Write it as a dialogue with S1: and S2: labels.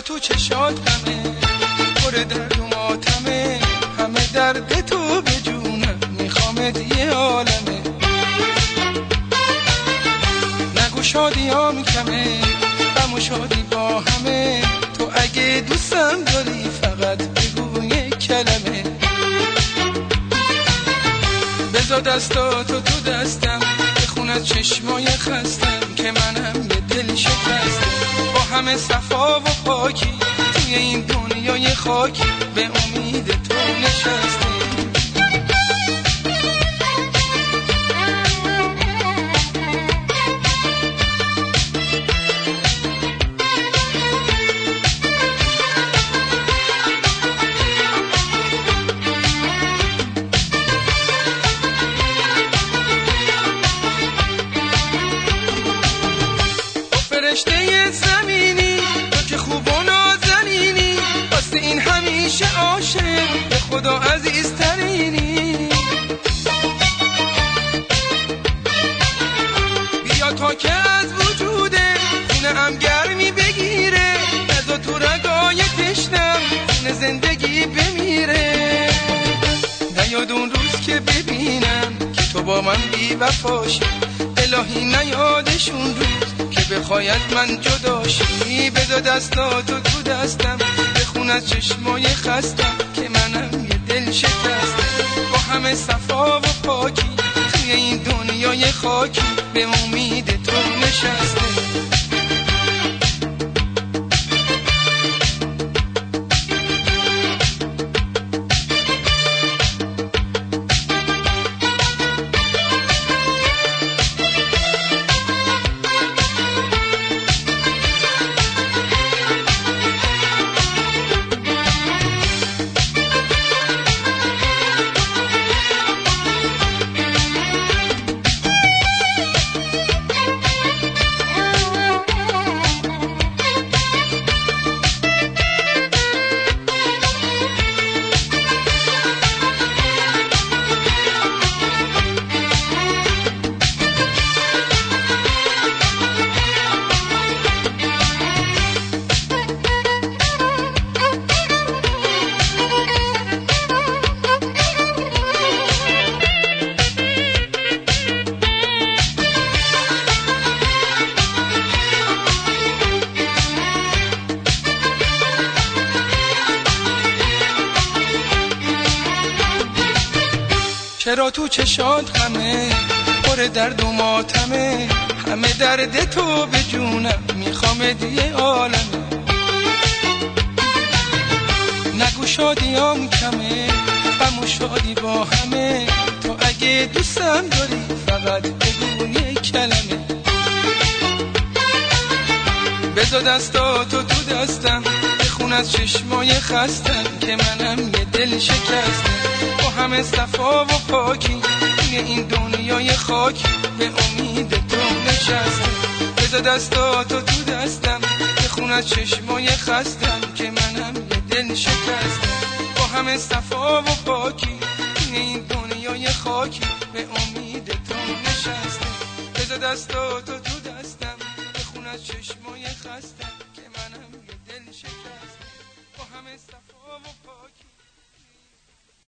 S1: تو چشات همه پر درد و ماتمه. همه درد تو به جونم میخوامت یه عالمه. نگو شادیام کمه غم و شادی با همه. تو اگه دوستم داری فقط بگو یه کلمه. بزا دستاتو تو دستم بخون از چشمای خستم. که منم به دل شکستم با همه صفا و پاکی توی این دنیای خاکی. به امید همیشه عاشق به خدا عزیز ترینی بیا تا که از وجوده خونه هم گرمی بگیره نزا تو رگای تشنم خونه زندگی بمیره. نیاد اون روز که ببینم که تو با من بی وفاشی الهی نیادشون روز که بخوای از من جداشی بذار دستاتو تو دستم. بخون از چشمای خستم که منم یه دل شکستم. با همه صفا و پاکی توی این دنیای خاکی به امید تو نشستم. چرا تو چشات همه پر درد و ماتمه. همه درد تو به جونم می‌خوام دیگه عالمه. نگو شادیام کمه غم و شادی با همه. تو اگه دوستم داری فقط بگو یه کلمه. بذار دستاتو تو دستم. بخون از چشمای خستم که منم یه دل شکستم. با همه صفا و پاکی توی این دنیای خاکی به امید تو نشستم. بذار دستاتو تو دستم بخون از چشمای خستم که منم یه دل شکستم. با همه صفا و پاکی توی این دنیای خاکی به امید تو نشستم. بذار دستاتو تو دستم بخون از چشمای خستم که منم یه دل شکستم. Mohamed Safo, vou pôr